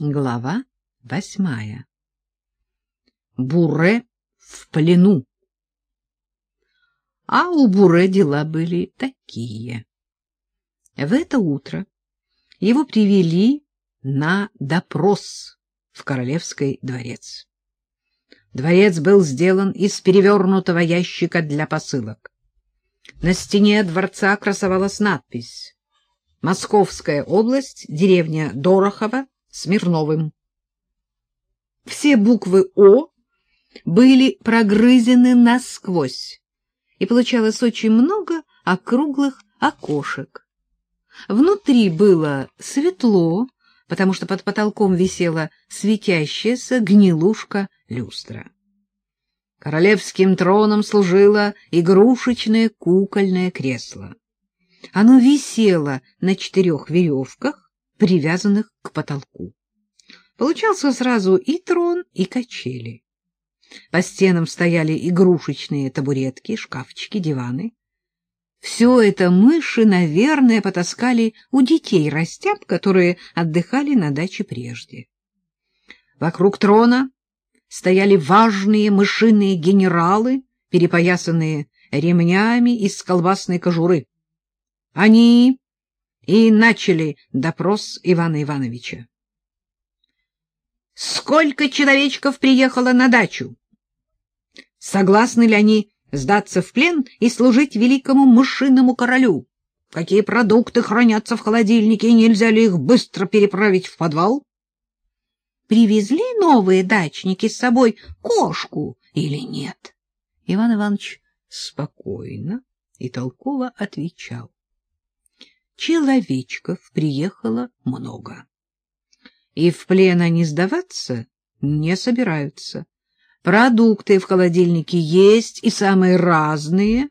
Глава восьмая. Буре в плену. А у Буре дела были такие. В это утро его привели на допрос в Королевский дворец. Дворец был сделан из перевернутого ящика для посылок. На стене дворца красовалась надпись «Московская область, деревня Дорохова, Смирновым. Все буквы «О» были прогрызены насквозь, и получалось очень много округлых окошек. Внутри было светло, потому что под потолком висела светящаяся гнилушка люстра. Королевским троном служило игрушечное кукольное кресло. Оно висело на четырех веревках, привязанных к потолку. Получался сразу и трон, и качели. По стенам стояли игрушечные табуретки, шкафчики, диваны. Все это мыши, наверное, потаскали у детей растяб, которые отдыхали на даче прежде. Вокруг трона стояли важные мышиные генералы, перепоясанные ремнями из колбасной кожуры. Они и начали допрос Ивана Ивановича. Сколько человечков приехало на дачу? Согласны ли они сдаться в плен и служить великому мышиному королю? Какие продукты хранятся в холодильнике, и нельзя ли их быстро переправить в подвал? Привезли новые дачники с собой кошку или нет? Иван Иванович спокойно и толково отвечал человечков приехало много. И в плен они сдаваться не собираются. Продукты в холодильнике есть и самые разные.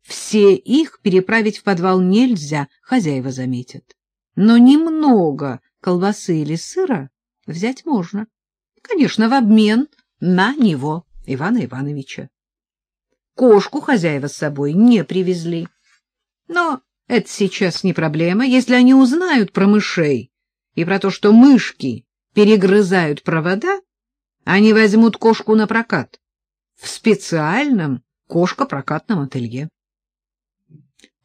Все их переправить в подвал нельзя, хозяева заметят. Но немного колбасы или сыра взять можно. Конечно, в обмен на него, Ивана Ивановича. Кошку хозяева с собой не привезли. Но это сейчас не проблема. Если они узнают про мышей и про то, что мышки перегрызают провода, они возьмут кошку на прокат в специальном кошко-прокатном ателье.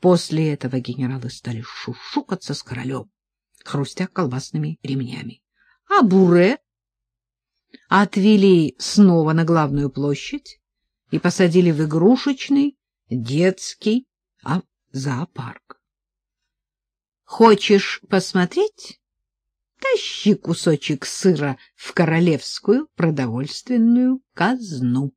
После этого генералы стали шушукаться с королем, хрустя колбасными ремнями. А Буре отвели снова на главную площадь и посадили в игрушечный детский зоопарк. Хочешь посмотреть? Тащи кусочек сыра в королевскую продовольственную казну.